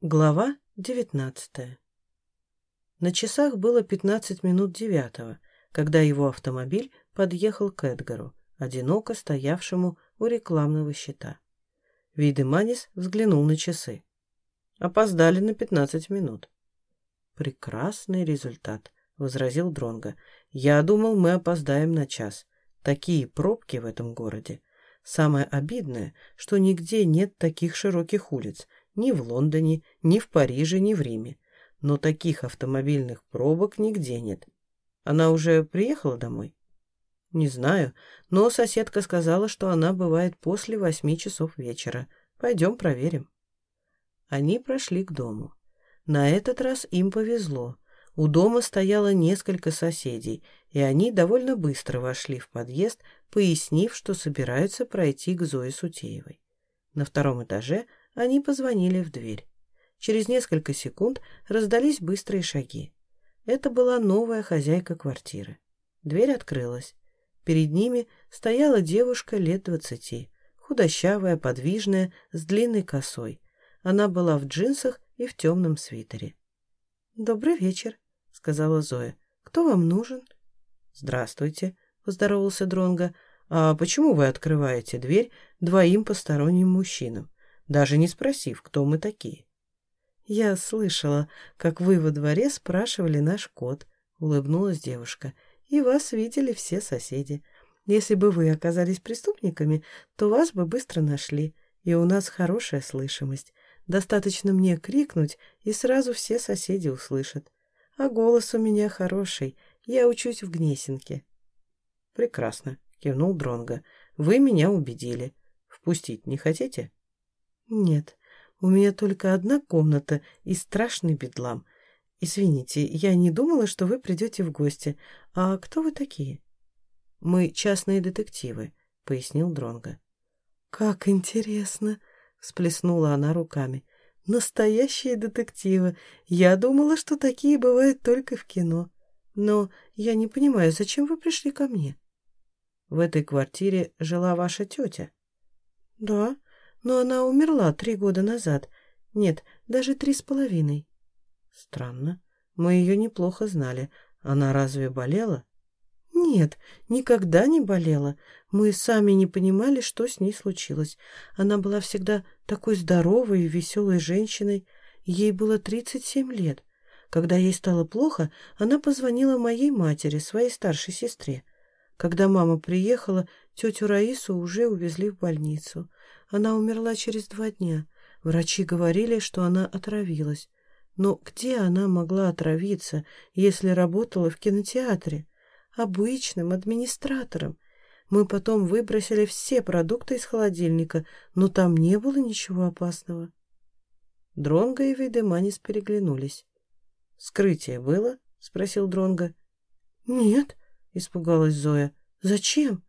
Глава девятнадцатая На часах было пятнадцать минут девятого, когда его автомобиль подъехал к Эдгару, одиноко стоявшему у рекламного щита. Видеманис взглянул на часы. Опоздали на пятнадцать минут. «Прекрасный результат», — возразил Дронго. «Я думал, мы опоздаем на час. Такие пробки в этом городе. Самое обидное, что нигде нет таких широких улиц, ни в Лондоне, ни в Париже, ни в Риме. Но таких автомобильных пробок нигде нет. Она уже приехала домой? Не знаю, но соседка сказала, что она бывает после восьми часов вечера. Пойдем проверим. Они прошли к дому. На этот раз им повезло. У дома стояло несколько соседей, и они довольно быстро вошли в подъезд, пояснив, что собираются пройти к Зое Сутеевой. На втором этаже они позвонили в дверь. Через несколько секунд раздались быстрые шаги. Это была новая хозяйка квартиры. Дверь открылась. Перед ними стояла девушка лет двадцати, худощавая, подвижная, с длинной косой. Она была в джинсах и в темном свитере. «Добрый вечер», сказала Зоя. «Кто вам нужен?» «Здравствуйте», — поздоровался Дронго. «А почему вы открываете дверь двоим посторонним мужчинам, даже не спросив, кто мы такие?» «Я слышала, как вы во дворе спрашивали наш код», — улыбнулась девушка. «И вас видели все соседи. Если бы вы оказались преступниками, то вас бы быстро нашли, и у нас хорошая слышимость. Достаточно мне крикнуть, и сразу все соседи услышат. А голос у меня хороший. Я учусь в Гнесинке. Прекрасно, кивнул Дронга. Вы меня убедили. Впустить не хотите? Нет, у меня только одна комната и страшный бедлам. Извините, я не думала, что вы придете в гости. А кто вы такие? Мы частные детективы, пояснил Дронга. Как интересно, всплеснула она руками. Настоящие детективы. Я думала, что такие бывают только в кино. Но я не понимаю, зачем вы пришли ко мне? В этой квартире жила ваша тетя? Да, но она умерла три года назад. Нет, даже три с половиной. Странно. Мы ее неплохо знали. Она разве болела? Нет, никогда не болела. Мы сами не понимали, что с ней случилось. Она была всегда такой здоровой и веселой женщиной. Ей было 37 лет. Когда ей стало плохо, она позвонила моей матери, своей старшей сестре. Когда мама приехала, тетю Раису уже увезли в больницу. Она умерла через два дня. Врачи говорили, что она отравилась. Но где она могла отравиться, если работала в кинотеатре? обычным администратором. Мы потом выбросили все продукты из холодильника, но там не было ничего опасного. Дронго и Вейдеманис переглянулись. «Скрытие было?» — спросил Дронго. «Нет», — испугалась Зоя. «Зачем?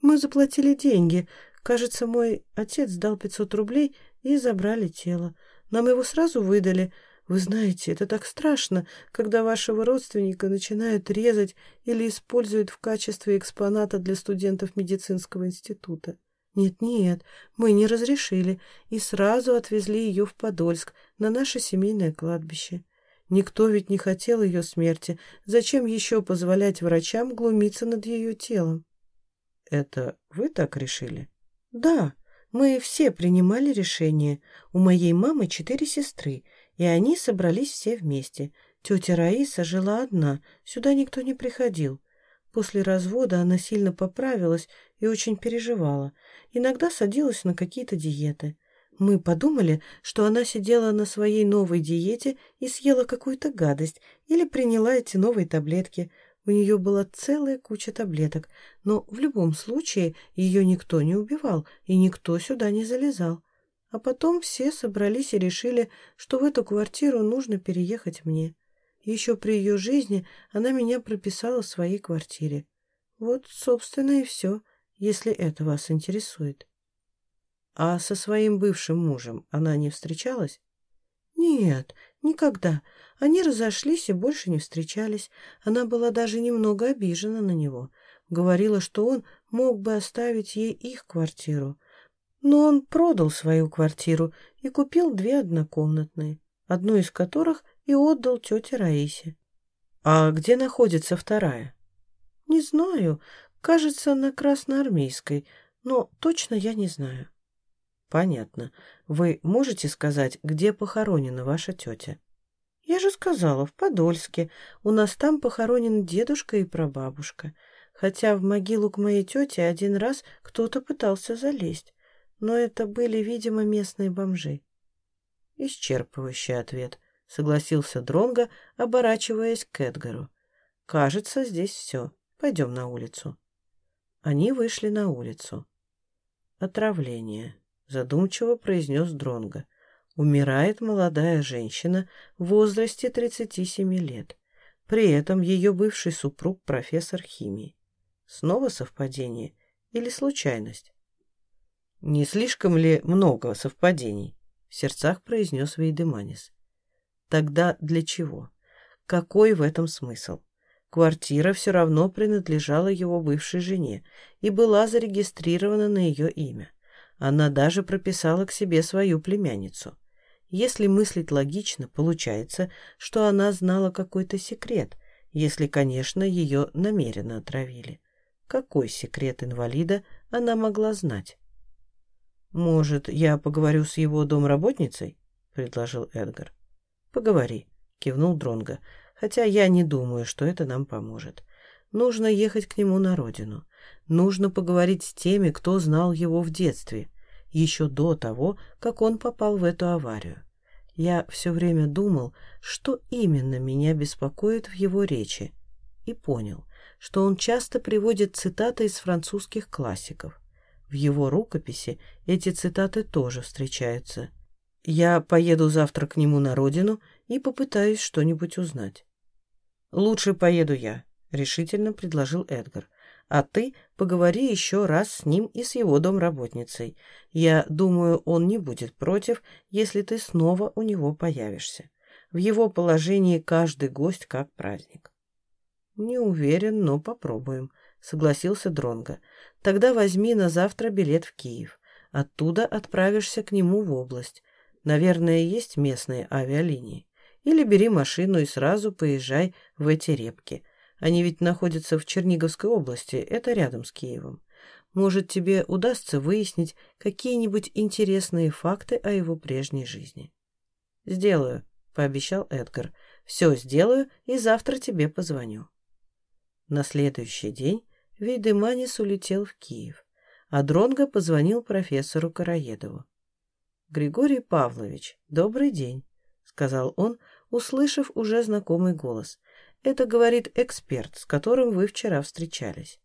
Мы заплатили деньги. Кажется, мой отец дал пятьсот рублей и забрали тело. Нам его сразу выдали, вы знаете, это так страшно, когда вашего родственника начинают резать или используют в качестве экспоната для студентов медицинского института. Нет-нет, мы не разрешили и сразу отвезли ее в Подольск, на наше семейное кладбище. Никто ведь не хотел ее смерти. Зачем еще позволять врачам глумиться над ее телом? Это вы так решили? Да, мы все принимали решение. У моей мамы четыре сестры, и они собрались все вместе. Тетя Раиса жила одна, сюда никто не приходил. После развода она сильно поправилась и очень переживала. Иногда садилась на какие-то диеты. Мы подумали, что она сидела на своей новой диете и съела какую-то гадость или приняла эти новые таблетки. У нее была целая куча таблеток, но в любом случае ее никто не убивал и никто сюда не залезал. А потом все собрались и решили, что в эту квартиру нужно переехать мне. Еще при ее жизни она меня прописала в своей квартире. Вот, собственно, и все, если это вас интересует. А со своим бывшим мужем она не встречалась? Нет, никогда. Они разошлись и больше не встречались. Она была даже немного обижена на него. Говорила, что он мог бы оставить ей их квартиру, но он продал свою квартиру и купил две однокомнатные. одну из которых и отдал тете Раисе. А где находится вторая? Не знаю. Кажется, на Красноармейской, но точно я не знаю. Понятно. Вы можете сказать, где похоронена ваша тетя? Я же сказала, в Подольске. У нас там похоронен дедушка и прабабушка. Хотя в могилу к моей тете один раз кто-то пытался залезть. Но это были, видимо, местные бомжи. Исчерпывающий ответ, согласился Дронго, оборачиваясь к Эдгару. Кажется, здесь все. Пойдем на улицу. Они вышли на улицу. Отравление, задумчиво произнес Дронго. Умирает молодая женщина в возрасте 37 лет. При этом ее бывший супруг профессор химии. Снова совпадение или случайность? Не слишком ли много совпадений? В сердцах произнес Вейдеманис. Тогда для чего? Какой в этом смысл? Квартира все равно принадлежала его бывшей жене и была зарегистрирована на ее имя. Она даже прописала к себе свою племянницу. Если мыслить логично, получается, что она знала какой-то секрет, если, конечно, ее намеренно отравили. Какой секрет инвалида она могла знать? «Может, я поговорю с его домработницей?» — предложил Эдгар. «Поговори», — кивнул Дронго хотя я не думаю, что это нам поможет. Нужно ехать к нему на родину. Нужно поговорить с теми, кто знал его в детстве, еще до того, как он попал в эту аварию. Я все время думал, что именно меня беспокоит в его речи, и понял, что он часто приводит цитаты из французских классиков. В его рукописи эти цитаты тоже встречаются. Я поеду завтра к нему на родину и попытаюсь что-нибудь узнать. «Лучше поеду я», — решительно предложил Эдгар. «А ты поговори еще раз с ним и с его домработницей. Я думаю, он не будет против, если ты снова у него появишься. В его положении каждый гость как праздник». «Не уверен, но попробуем», — согласился Дронго. «Тогда возьми на завтра билет в Киев. Оттуда отправишься к нему в область. Наверное, есть местные авиалинии. Или бери машину и сразу поезжай в эти репки. Они ведь находятся в Черниговской области, это рядом с Киевом. Может, тебе удастся выяснить какие-нибудь интересные факты о его прежней жизни. «Сделаю», — пообещал Эдгар. «Все сделаю и завтра тебе позвоню». На следующий день Вейдеманис улетел в Киев, а Дронго позвонил профессору Караедову. «Григорий Павлович, добрый день», — сказал он, услышав уже знакомый голос. «Это говорит эксперт, с которым вы вчера встречались».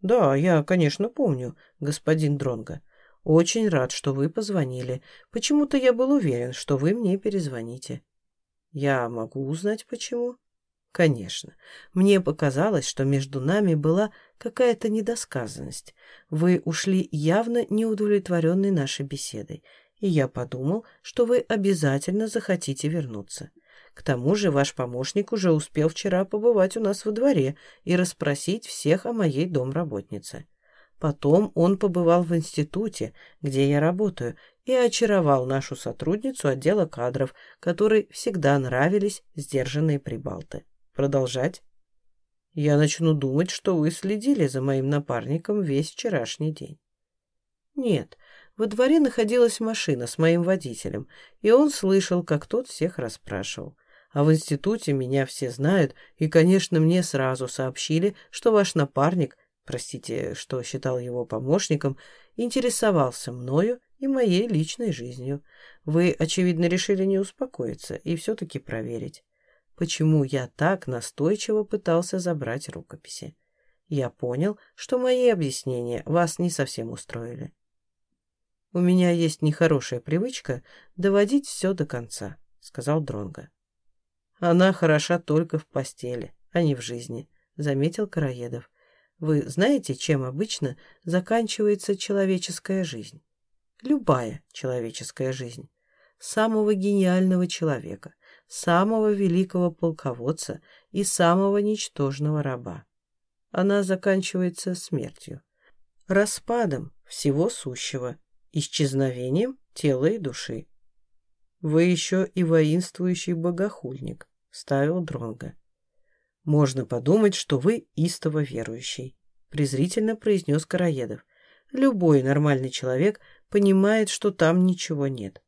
«Да, я, конечно, помню, господин Дронго. Очень рад, что вы позвонили. Почему-то я был уверен, что вы мне перезвоните». «Я могу узнать, почему?» «Конечно. Мне показалось, что между нами была какая-то недосказанность. Вы ушли явно неудовлетворенной нашей беседой, и я подумал, что вы обязательно захотите вернуться. К тому же ваш помощник уже успел вчера побывать у нас во дворе и расспросить всех о моей домработнице. Потом он побывал в институте, где я работаю, и очаровал нашу сотрудницу отдела кадров, которой всегда нравились сдержанные прибалты. Продолжать? Я начну думать, что вы следили за моим напарником весь вчерашний день. Нет, во дворе находилась машина с моим водителем, и он слышал, как тот всех расспрашивал. А в институте меня все знают, и, конечно, мне сразу сообщили, что ваш напарник, простите, что считал его помощником, интересовался мною и моей личной жизнью. Вы, очевидно, решили не успокоиться и все-таки проверить, почему я так настойчиво пытался забрать рукописи. Я понял, что мои объяснения вас не совсем устроили. У меня есть нехорошая привычка доводить все до конца, сказал Дронго. Она хороша только в постели, а не в жизни, заметил Караедов. Вы знаете, чем обычно заканчивается человеческая жизнь? Любая человеческая жизнь. Самого гениального человека, самого великого полководца и самого ничтожного раба. Она заканчивается смертью, распадом всего сущего, исчезновением тела и души. Вы еще и воинствующий богохульник, ставил Дронга. Можно подумать, что вы истово верующий, презрительно произнес Караедов. Любой нормальный человек понимает, что там ничего нет.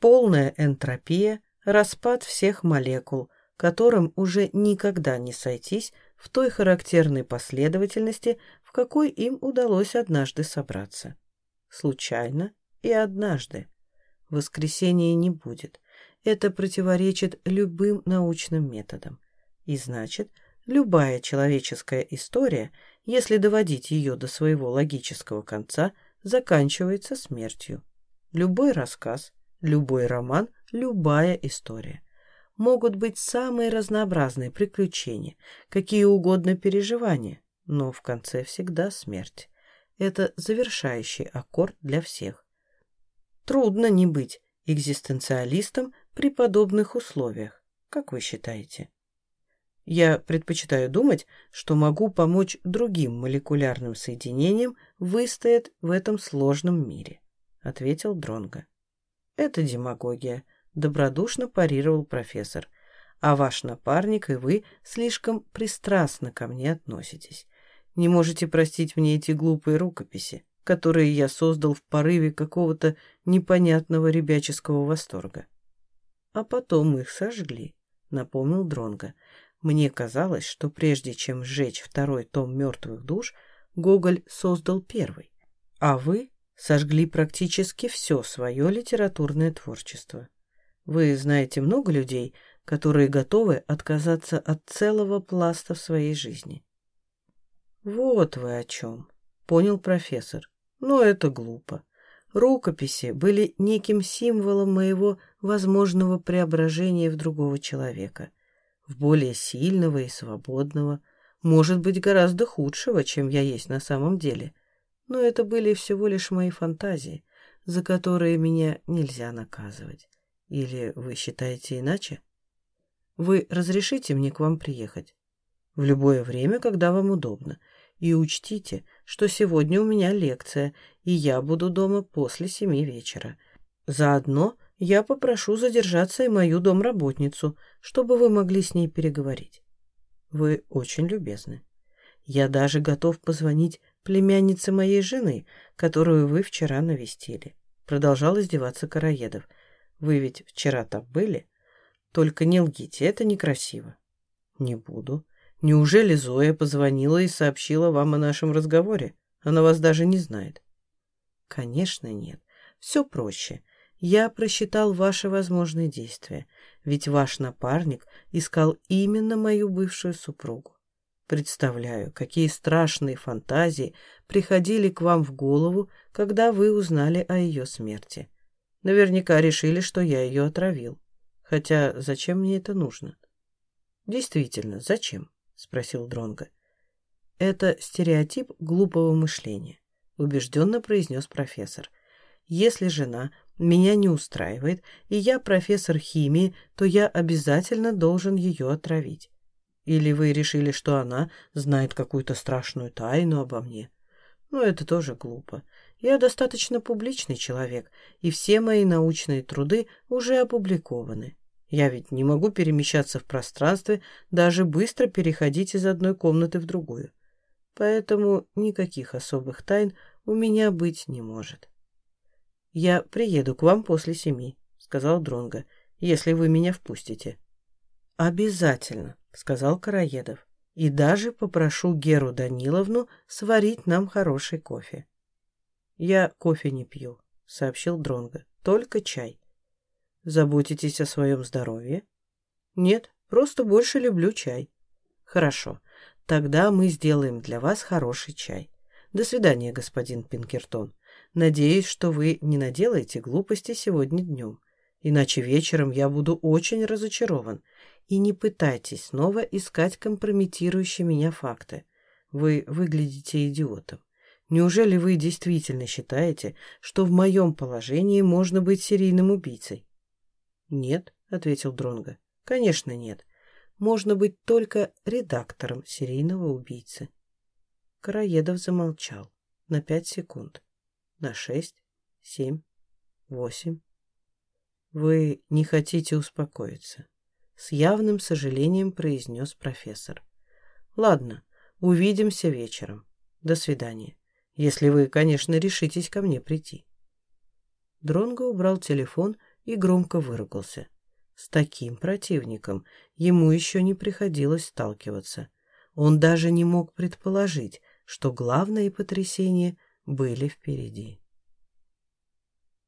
Полная энтропия, распад всех молекул, которым уже никогда не сойтись в той характерной последовательности, в какой им удалось однажды собраться. Случайно и однажды. Воскресения не будет. Это противоречит любым научным методам. И значит, любая человеческая история, если доводить ее до своего логического конца, заканчивается смертью. Любой рассказ, любой роман, любая история – могут быть самые разнообразные приключения, какие угодно переживания, но в конце всегда смерть. Это завершающий аккорд для всех. Трудно не быть экзистенциалистом при подобных условиях, как вы считаете? Я предпочитаю думать, что могу помочь другим молекулярным соединениям выстоять в этом сложном мире, ответил Дронга. Это демагогия, добродушно парировал профессор. А ваш напарник и вы слишком пристрастно ко мне относитесь. Не можете простить мне эти глупые рукописи, которые я создал в порыве какого-то непонятного ребяческого восторга. А потом их сожгли, напомнил Дронга. Мне казалось, что прежде чем сжечь второй том мертвых душ, Гоголь создал первый. А вы сожгли практически все свое литературное творчество. Вы знаете много людей, которые готовы отказаться от целого пласта в своей жизни. Вот вы о чем, понял профессор. Но это глупо. Рукописи были неким символом моего возможного преображения в другого человека, в более сильного и свободного, может быть, гораздо худшего, чем я есть на самом деле. Но это были всего лишь мои фантазии, за которые меня нельзя наказывать. Или вы считаете иначе? Вы разрешите мне к вам приехать? В любое время, когда вам удобно. И учтите, что сегодня у меня лекция, и я буду дома после семи вечера. Заодно я попрошу задержаться и мою домработницу, чтобы вы могли с ней переговорить. Вы очень любезны. Я даже готов позвонить племяннице моей жены, которую вы вчера навестили. Продолжал издеваться Караедов – вы ведь вчера там были? Только не лгите, это некрасиво. Не буду. Неужели Зоя позвонила и сообщила вам о нашем разговоре? Она вас даже не знает. Конечно, нет. Все проще. Я просчитал ваши возможные действия, ведь ваш напарник искал именно мою бывшую супругу. Представляю, какие страшные фантазии приходили к вам в голову, когда вы узнали о ее смерти. Наверняка решили, что я ее отравил. Хотя зачем мне это нужно? Действительно, зачем? Спросил Дронга. Это стереотип глупого мышления, убежденно произнес профессор. Если жена меня не устраивает, и я профессор химии, то я обязательно должен ее отравить. Или вы решили, что она знает какую-то страшную тайну обо мне? Ну, это тоже глупо. Я достаточно публичный человек, и все мои научные труды уже опубликованы. Я ведь не могу перемещаться в пространстве, даже быстро переходить из одной комнаты в другую. Поэтому никаких особых тайн у меня быть не может. «Я приеду к вам после семи», — сказал Дронго, — «если вы меня впустите». «Обязательно», — сказал Караедов, — «и даже попрошу Геру Даниловну сварить нам хороший кофе». «Я кофе не пью», — сообщил Дронго. «Только чай». «Заботитесь о своем здоровье?» «Нет, просто больше люблю чай». «Хорошо. Тогда мы сделаем для вас хороший чай. До свидания, господин Пинкертон. Надеюсь, что вы не наделаете глупости сегодня днем. Иначе вечером я буду очень разочарован. И не пытайтесь снова искать компрометирующие меня факты. Вы выглядите идиотом. Неужели вы действительно считаете, что в моем положении можно быть серийным убийцей? Нет, ответил Дронго. Конечно, нет. Можно быть только редактором серийного убийцы. Караедов замолчал на пять секунд, на шесть, семь, восемь. Вы не хотите успокоиться. С явным сожалением произнес профессор. Ладно, увидимся вечером. До свидания. Если вы, конечно, решитесь ко мне прийти. Дронго убрал телефон и громко выругался. С таким противником ему еще не приходилось сталкиваться. Он даже не мог предположить, что главные потрясения были впереди.